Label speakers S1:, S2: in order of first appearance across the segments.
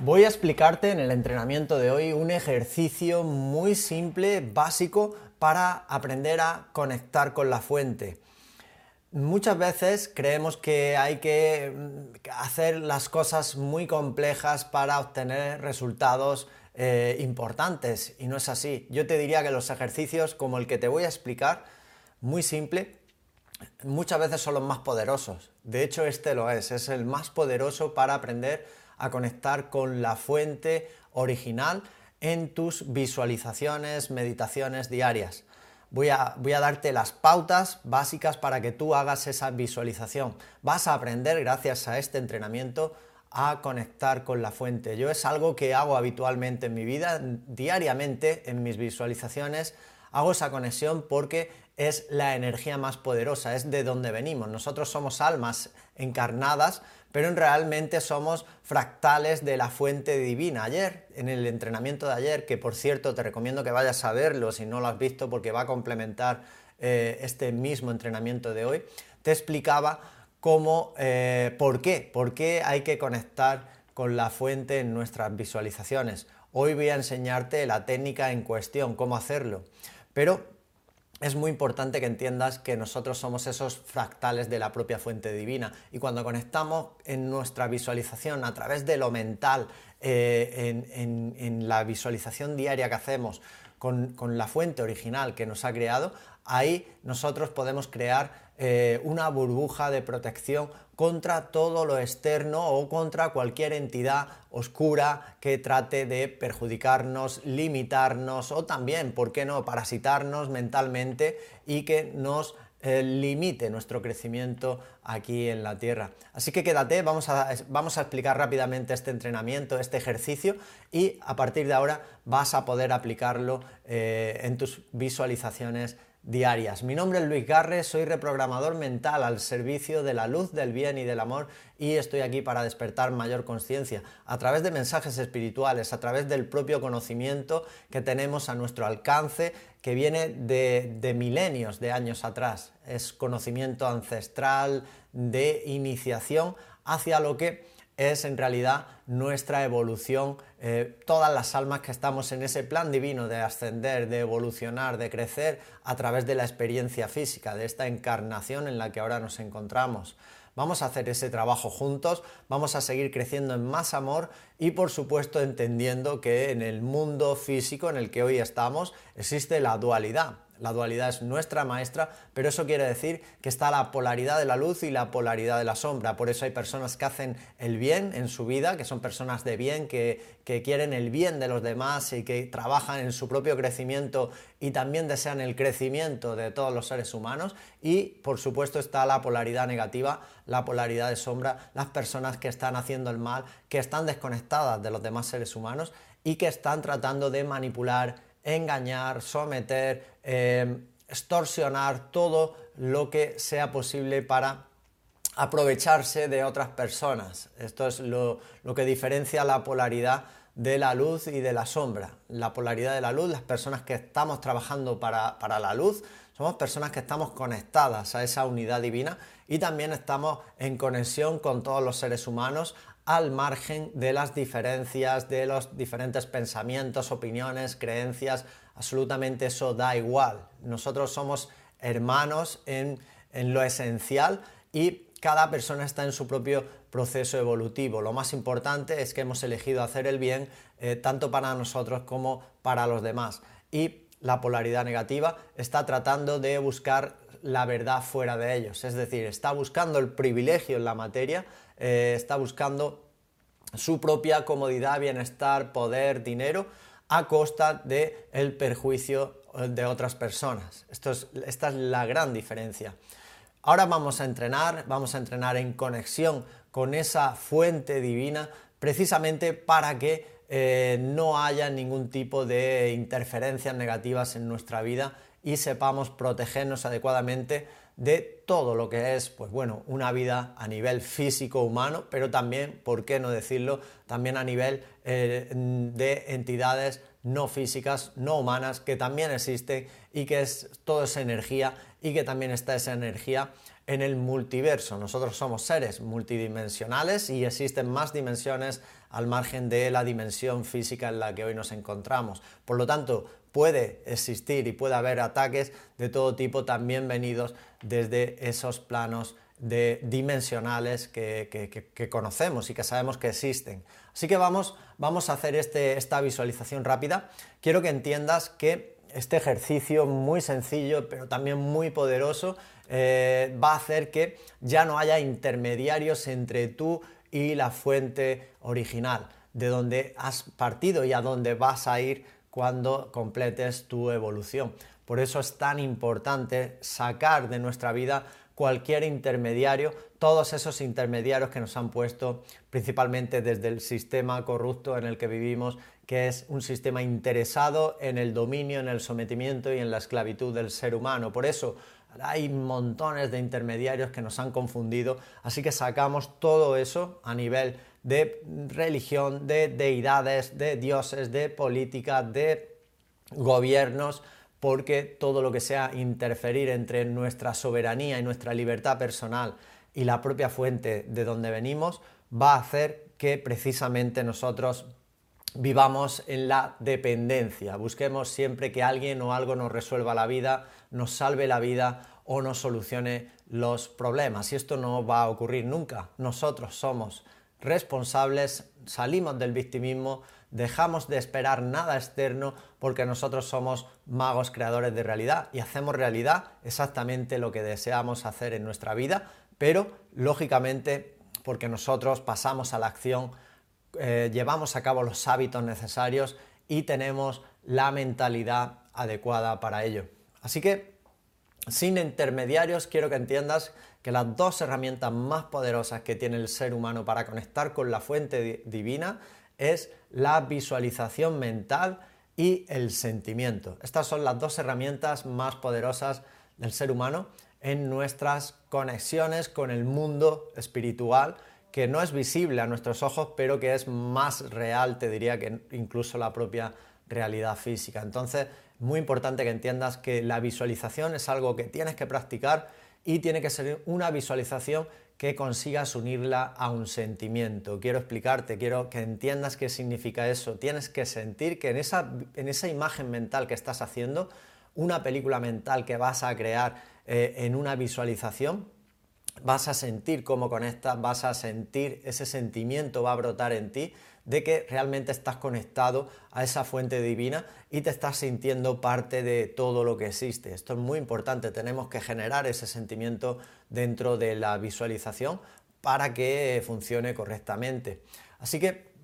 S1: Voy a explicarte en el entrenamiento de hoy un ejercicio muy simple, básico, para aprender a conectar con la fuente. Muchas veces creemos que hay que mm, hacer las cosas muy complejas para obtener resultados eh, importantes y no es así. Yo te diría que los ejercicios como el que te voy a explicar, muy simple, muchas veces son los más poderosos. De hecho, este lo es, es el más poderoso para aprender a conectar con la fuente original en tus visualizaciones, meditaciones diarias. Voy a, voy a, darte las pautas básicas para que tú hagas esa visualización. Vas a aprender, gracias a este entrenamiento, a conectar con la fuente. Yo es algo que hago habitualmente en mi vida, diariamente en mis visualizaciones, hago esa conexión porque es la energía más poderosa, es de donde venimos. Nosotros somos almas encarnadas, pero realmente somos fractales de la fuente divina. Ayer, en el entrenamiento de ayer, que por cierto te recomiendo que vayas a verlo si no lo has visto porque va a complementar eh, este mismo entrenamiento de hoy, te explicaba cómo, eh, por qué, por qué hay que conectar con la fuente en nuestras visualizaciones. Hoy voy a enseñarte la técnica en cuestión, cómo hacerlo. Pero es muy importante que entiendas que nosotros somos esos fractales de la propia fuente divina. Y cuando conectamos en nuestra visualización a través de lo mental, eh, en, la visualización diaria que hacemos con, la fuente original que nos ha creado, ahí nosotros podemos crear eh, una burbuja de protección contra todo lo externo o contra cualquier entidad oscura que trate de perjudicarnos, limitarnos o también, ¿por qué no?, parasitarnos mentalmente y que nos eh, limite nuestro crecimiento aquí en la Tierra. Así que quédate, vamos a, vamos a explicar rápidamente este entrenamiento, este ejercicio y a partir de ahora vas a poder aplicarlo eh, en tus visualizaciones diarias. Mi nombre es Luis Garre, soy reprogramador mental al servicio de la luz, del bien y del amor y estoy aquí para despertar mayor conciencia a través de mensajes espirituales, a través del propio conocimiento que tenemos a nuestro alcance que viene de, de milenios de años atrás. Es conocimiento ancestral de iniciación hacia lo que es en realidad nuestra evolución, eh, todas las almas que estamos en ese plan divino de ascender, de evolucionar, de crecer a través de la experiencia física, de esta encarnación en la que ahora nos encontramos. Vamos a hacer ese trabajo juntos, vamos a seguir creciendo en más amor y por supuesto entendiendo que en el mundo físico en el que hoy estamos existe la dualidad. La dualidad es nuestra maestra, pero eso quiere decir que está la polaridad de la luz y la polaridad de la sombra. Por eso hay personas que hacen el bien en su vida, que son personas de bien, que, quieren el bien de los demás y que trabajan en su propio crecimiento y también desean el crecimiento de todos los seres humanos. Y por supuesto está la polaridad negativa, la polaridad de sombra, las personas que están haciendo el mal, que están desconectadas de los demás seres humanos y que están tratando de manipular engañar, someter, eh, extorsionar todo lo que sea posible para aprovecharse de otras personas. Esto es lo, que diferencia la polaridad de la luz y de la sombra. La polaridad de la luz, las personas que estamos trabajando para, para, la luz, somos personas que estamos conectadas a esa unidad divina y también estamos en conexión con todos los seres humanos al margen de las diferencias, de los diferentes pensamientos, opiniones, creencias, absolutamente eso da igual. Nosotros somos hermanos en, lo esencial y cada persona está en su propio proceso evolutivo. Lo más importante es que hemos elegido hacer el bien eh, tanto para nosotros como para los demás. Y la polaridad negativa está tratando de buscar la verdad fuera de ellos, es decir, está buscando el privilegio en la materia eh, está buscando su propia comodidad, bienestar, poder, dinero, a costa del el perjuicio eh, de otras personas. esta es la gran diferencia. Ahora vamos a entrenar, vamos a entrenar en conexión con esa fuente divina, precisamente para que eh, no haya ningún tipo de interferencias negativas en nuestra vida y sepamos protegernos adecuadamente de todo lo que es, pues bueno, una vida a nivel físico humano, pero también, ¿por qué no decirlo?, también a nivel eh, de entidades no físicas, no humanas, que también existen y que es toda esa energía y que también está esa energía en el multiverso. Nosotros somos seres multidimensionales y existen más dimensiones al margen de la dimensión física en la que hoy nos encontramos. Por lo tanto, puede existir y puede haber ataques de todo tipo también venidos desde esos planos dimensionales que, conocemos y que sabemos que existen. Así que vamos, vamos a hacer este, esta visualización rápida. Quiero que entiendas que este ejercicio muy sencillo, pero también muy poderoso, eh, va a hacer que ya no haya intermediarios entre tú y la fuente original, de donde has partido y a dónde vas a ir cuando completes tu evolución. Por eso es tan importante sacar de nuestra vida cualquier intermediario, todos esos intermediarios que nos han puesto principalmente desde el sistema corrupto en el que vivimos, que es un sistema interesado en el dominio, en el sometimiento y en la esclavitud del ser humano. Por eso hay montones de intermediarios que nos han confundido, así que sacamos todo eso a nivel de religión, de deidades, de dioses, de política, de gobiernos, porque todo lo que sea interferir entre nuestra soberanía y nuestra libertad personal y la propia fuente de donde venimos va a hacer que precisamente nosotros vivamos en la dependencia, busquemos siempre que alguien o algo nos resuelva la vida, nos salve la vida o nos solucione los problemas. Y esto no va a ocurrir nunca. Nosotros somos responsables, salimos del victimismo, dejamos de esperar nada externo porque nosotros somos magos creadores de realidad y hacemos realidad exactamente lo que deseamos hacer en nuestra vida, pero lógicamente porque nosotros pasamos a la acción, eh, llevamos a cabo los hábitos necesarios y tenemos la mentalidad adecuada para ello. Así que, sin intermediarios, quiero que entiendas que las dos herramientas más poderosas que tiene el ser humano para conectar con la fuente divina es la visualización mental y el sentimiento. Estas son las dos herramientas más poderosas del ser humano en nuestras conexiones con el mundo espiritual, que no es visible a nuestros ojos, pero que es más real, te diría, que incluso la propia realidad física. Entonces, muy importante que entiendas que la visualización es algo que tienes que practicar y tiene que ser una visualización que consigas unirla a un sentimiento. Quiero explicarte, quiero que entiendas qué significa eso. Tienes que sentir que en esa, en esa imagen mental que estás haciendo, una película mental que vas a crear eh, en una visualización, vas a sentir cómo conectas, vas a sentir ese sentimiento va a brotar en ti de que realmente estás conectado a esa fuente divina y te estás sintiendo parte de todo lo que existe. Esto es muy importante, tenemos que generar ese sentimiento dentro de la visualización para que funcione correctamente. Así que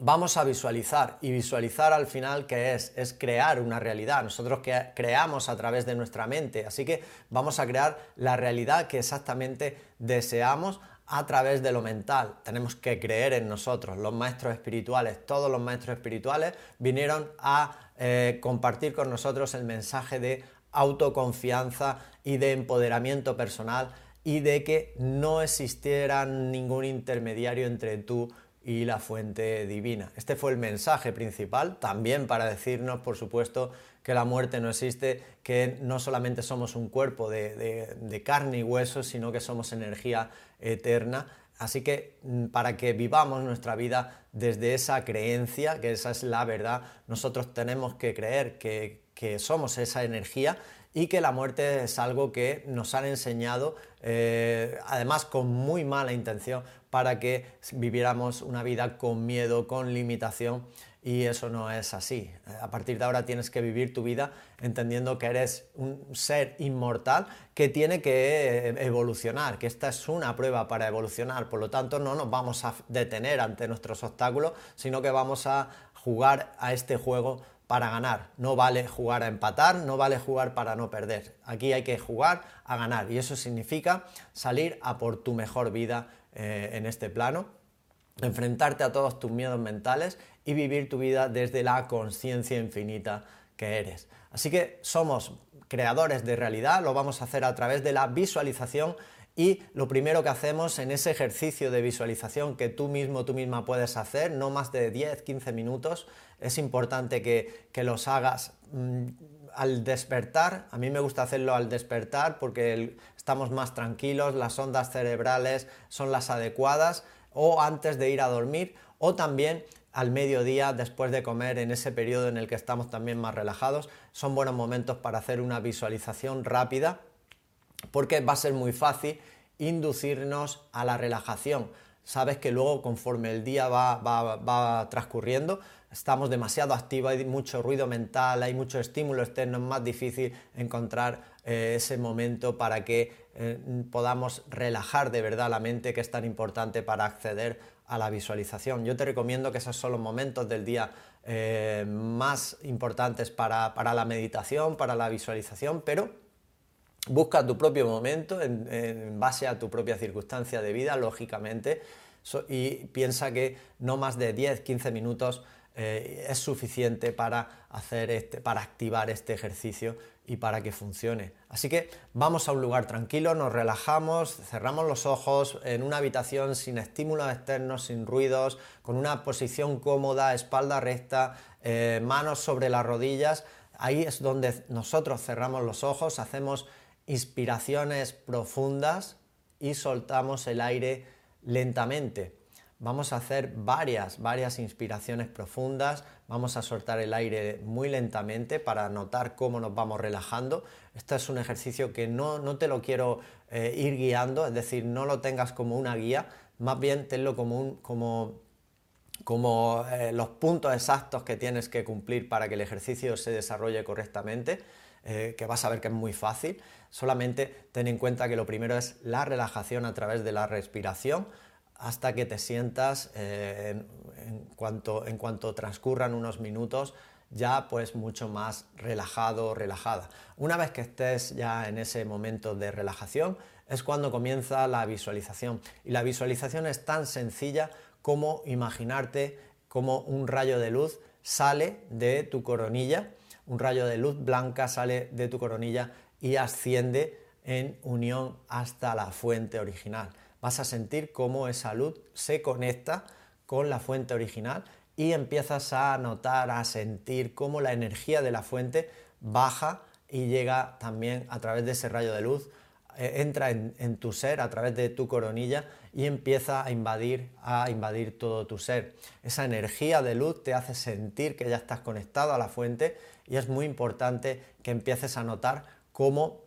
S1: vamos a visualizar y visualizar al final qué es, es crear una realidad. Nosotros que creamos a través de nuestra mente, así que vamos a crear la realidad que exactamente deseamos a través de lo mental. Tenemos que creer en nosotros. Los maestros espirituales, todos los maestros espirituales vinieron a eh, compartir con nosotros el mensaje de autoconfianza y de empoderamiento personal y de que no existiera ningún intermediario entre tú y la fuente divina. Este fue el mensaje principal, también para decirnos, por supuesto, que la muerte no existe, que no solamente somos un cuerpo de, carne y hueso, sino que somos energía eterna. Así que mm, para que vivamos nuestra vida desde esa creencia, que esa es la verdad, nosotros tenemos que creer que, somos esa energía y que la muerte es algo que nos han enseñado, eh, además con muy mala intención, para que viviéramos una vida con miedo, con limitación y eso no es así. A partir de ahora tienes que vivir tu vida entendiendo que eres un ser inmortal que tiene que eh, evolucionar, que esta es una prueba para evolucionar. Por lo tanto, no nos vamos a detener ante nuestros obstáculos, sino que vamos a jugar a este juego para ganar. No vale jugar a empatar, no vale jugar para no perder. Aquí hay que jugar a ganar y eso significa salir a por tu mejor vida eh, en este plano enfrentarte a todos tus miedos mentales y vivir tu vida desde la conciencia infinita que eres. Así que somos creadores de realidad, lo vamos a hacer a través de la visualización y lo primero que hacemos en ese ejercicio de visualización que tú mismo, tú misma puedes hacer, no más de 10, 15 minutos, es importante que, los hagas mm, al despertar. A mí me gusta hacerlo al despertar porque estamos más tranquilos, las ondas cerebrales son las adecuadas, o antes de ir a dormir, o también al mediodía después de comer en ese periodo en el que estamos también más relajados. Son buenos momentos para hacer una visualización rápida porque va a ser muy fácil inducirnos a la relajación. Sabes que luego conforme el día va, transcurriendo, estamos demasiado activos, hay mucho ruido mental, hay mucho estímulo externo, es más difícil encontrar eh, ese momento para que eh, podamos relajar de verdad la mente, que es tan importante para acceder a la visualización. Yo te recomiendo que esos son los momentos del día eh, más importantes para, la meditación, para la visualización, pero busca tu propio momento en, base a tu propia circunstancia de vida, lógicamente, y piensa que no más de 10, 15 minutos eh, es suficiente para, hacer este, para activar este ejercicio y para que funcione. Así que vamos a un lugar tranquilo, nos relajamos, cerramos los ojos en una habitación sin estímulos externos, sin ruidos, con una posición cómoda, espalda recta, eh, manos sobre las rodillas. Ahí es donde nosotros cerramos los ojos, hacemos inspiraciones profundas y soltamos el aire lentamente. Vamos a hacer varias, varias inspiraciones profundas, vamos a soltar el aire muy lentamente para notar cómo nos vamos relajando. Este es un ejercicio que no, te lo quiero eh, ir guiando, es decir, no lo tengas como una guía, más bien tenlo como, como, como eh, los puntos exactos que tienes que cumplir para que el ejercicio se desarrolle correctamente. Eh, que vas a ver que es muy fácil. Solamente ten en cuenta que lo primero es la relajación a través de la respiración hasta que te sientas eh, en, cuanto, en cuanto transcurran unos minutos ya pues mucho más relajado, relajada. Una vez que estés ya en ese momento de relajación es cuando comienza la visualización y la visualización es tan sencilla como imaginarte como un rayo de luz sale de tu coronilla, un rayo de luz blanca sale de tu coronilla y asciende en unión hasta la fuente original vas a sentir cómo esa luz se conecta con la fuente original y empiezas a notar, a sentir cómo la energía de la fuente baja y llega también a través de ese rayo de luz, eh, entra en, tu ser a través de tu coronilla y empieza a invadir, a invadir todo tu ser. Esa energía de luz te hace sentir que ya estás conectado a la fuente y es muy importante que empieces a notar cómo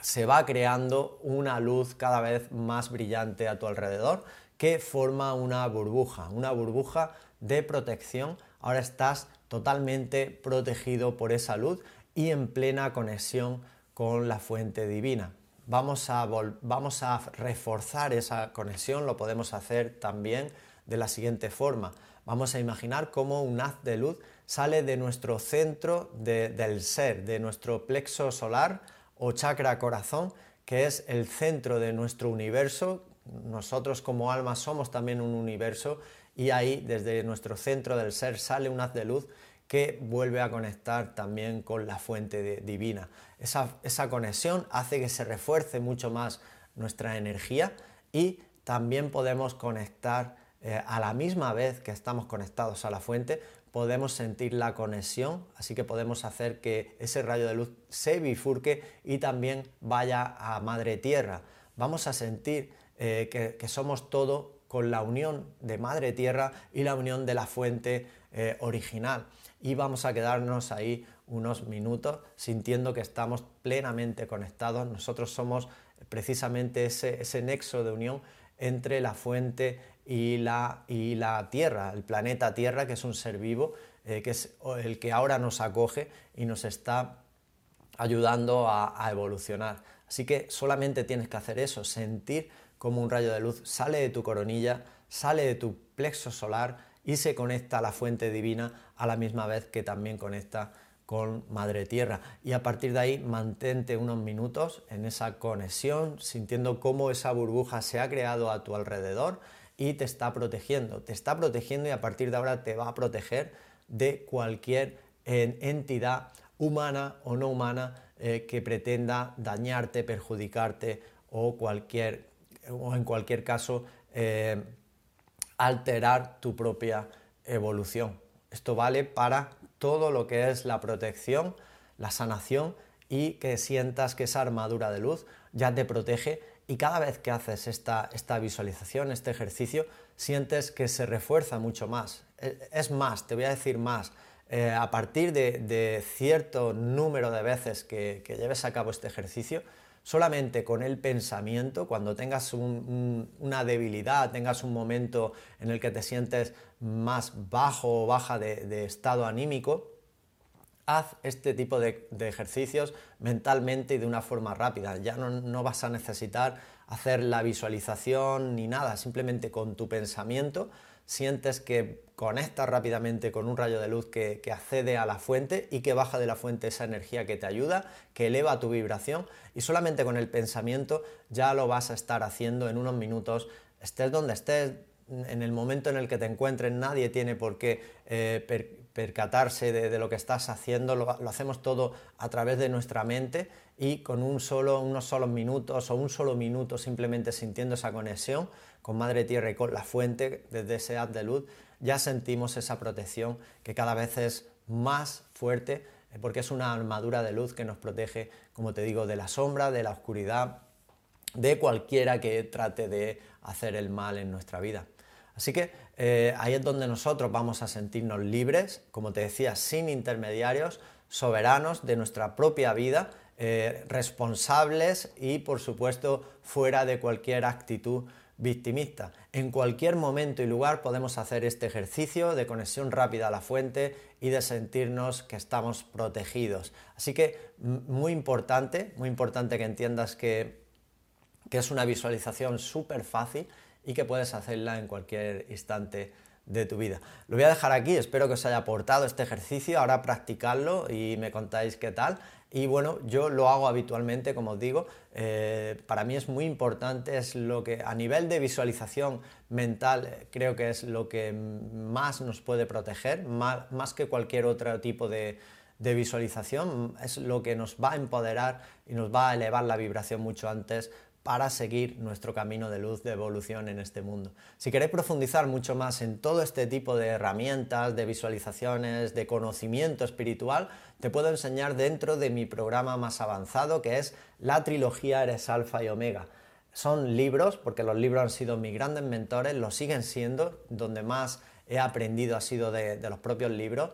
S1: se va creando una luz cada vez más brillante a tu alrededor que forma una burbuja, una burbuja de protección. Ahora estás totalmente protegido por esa luz y en plena conexión con la fuente divina. Vamos a, vamos a reforzar esa conexión, lo podemos hacer también de la siguiente forma. Vamos a imaginar cómo un haz de luz sale de nuestro centro del ser, de nuestro plexo solar, o chakra corazón, que es el centro de nuestro universo. Nosotros como alma somos también un universo y ahí desde nuestro centro del ser sale un haz de luz que vuelve a conectar también con la fuente divina. Esa, conexión hace que se refuerce mucho más nuestra energía y también podemos conectar eh, a la misma vez que estamos conectados a la fuente, podemos sentir la conexión, así que podemos hacer que ese rayo de luz se bifurque y también vaya a Madre Tierra. Vamos a sentir eh, que, somos todo con la unión de Madre Tierra y la unión de la fuente eh, original. Y vamos a quedarnos ahí unos minutos sintiendo que estamos plenamente conectados. Nosotros somos precisamente ese, ese nexo de unión entre la fuente y la, y la Tierra, el planeta Tierra, que es un ser vivo, eh, que es el que ahora nos acoge y nos está ayudando a, evolucionar. Así que solamente tienes que hacer eso, sentir como un rayo de luz sale de tu coronilla, sale de tu plexo solar y se conecta a la fuente divina a la misma vez que también conecta con Madre Tierra. Y a partir de ahí mantente unos minutos en esa conexión, sintiendo cómo esa burbuja se ha creado a tu alrededor y te está protegiendo. Te está protegiendo y a partir de ahora te va a proteger de cualquier entidad humana o no humana eh, que pretenda dañarte, perjudicarte o, cualquier, o en cualquier caso eh, alterar tu propia evolución. Esto vale para todo lo que es la protección, la sanación y que sientas que esa armadura de luz ya te protege y cada vez que haces esta, esta visualización, este ejercicio, sientes que se refuerza mucho más. E, es más, te voy a decir más. Eh, a partir de, cierto número de veces que, lleves a cabo este ejercicio, solamente con el pensamiento, cuando tengas una debilidad, tengas un momento en el que te sientes más bajo o baja de, estado anímico, haz este tipo de, ejercicios mentalmente y de una forma rápida. Ya no, vas a necesitar hacer la visualización ni nada, simplemente con tu pensamiento sientes que conectas rápidamente con un rayo de luz que, accede a la fuente y que baja de la fuente esa energía que te ayuda, que eleva tu vibración y solamente con el pensamiento ya lo vas a estar haciendo en unos minutos, estés donde estés, en el momento en el que te encuentres, nadie tiene por qué eh, percatarse de, lo que estás haciendo, lo, hacemos todo a través de nuestra mente y con un solo, unos solos minutos o un solo minuto simplemente sintiendo esa conexión con Madre Tierra y con la fuente desde ese haz de luz, ya sentimos esa protección que cada vez es más fuerte eh, porque es una armadura de luz que nos protege, como te digo, de la sombra, de la oscuridad, de cualquiera que trate de hacer el mal en nuestra vida. Así que eh, ahí es donde nosotros vamos a sentirnos libres, como te decía, sin intermediarios, soberanos de nuestra propia vida, eh, responsables y por supuesto fuera de cualquier actitud victimista. En cualquier momento y lugar podemos hacer este ejercicio de conexión rápida a la fuente y de sentirnos que estamos protegidos. Así que muy importante, muy importante que entiendas que, que es una visualización súper fácil y que puedes hacerla en cualquier instante de tu vida. Lo voy a dejar aquí, espero que os haya aportado este ejercicio, ahora practicarlo y me contáis qué tal. Y bueno, yo lo hago habitualmente, como os digo, eh, para mí es muy importante, es lo que a nivel de visualización mental eh, creo que es lo que más nos puede proteger, más, que cualquier otro tipo de, de visualización, es lo que nos va a empoderar y nos va a elevar la vibración mucho antes para seguir nuestro camino de luz de evolución en este mundo. Si queréis profundizar mucho más en todo este tipo de herramientas, de visualizaciones, de conocimiento espiritual, te puedo enseñar dentro de mi programa más avanzado que es la trilogía Eres Alfa y Omega. Son libros, porque los libros han sido mis grandes mentores, lo siguen siendo, donde más he aprendido ha sido de, de los propios libros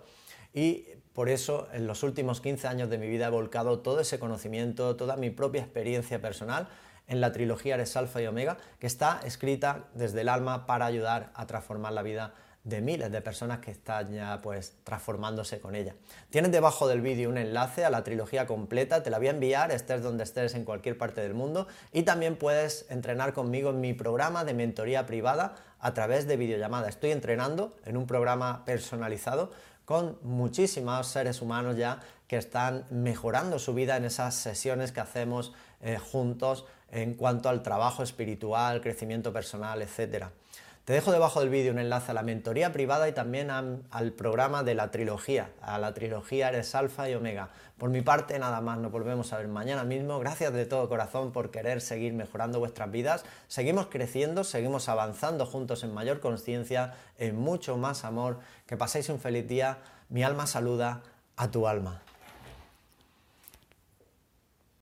S1: y por eso en los últimos 15 años de mi vida he volcado todo ese conocimiento, toda mi propia experiencia personal en la trilogía Eres Alfa y Omega, que está escrita desde el alma para ayudar a transformar la vida de miles de personas que están ya pues transformándose con ella. Tienes debajo del vídeo un enlace a la trilogía completa, te la voy a enviar, estés donde estés en cualquier parte del mundo y también puedes entrenar conmigo en mi programa de mentoría privada a través de videollamada. Estoy entrenando en un programa personalizado con muchísimos seres humanos ya que están mejorando su vida en esas sesiones que hacemos eh, juntos en cuanto al trabajo espiritual, crecimiento personal, etc. Te dejo debajo del vídeo un enlace a la mentoría privada y también al programa de la trilogía, a la trilogía Eres Alfa y Omega. Por mi parte, nada más, nos volvemos a ver mañana mismo. Gracias de todo corazón por querer seguir mejorando vuestras vidas. Seguimos creciendo, seguimos avanzando juntos en mayor conciencia, en mucho más amor. Que paséis un feliz día. Mi alma saluda a tu alma.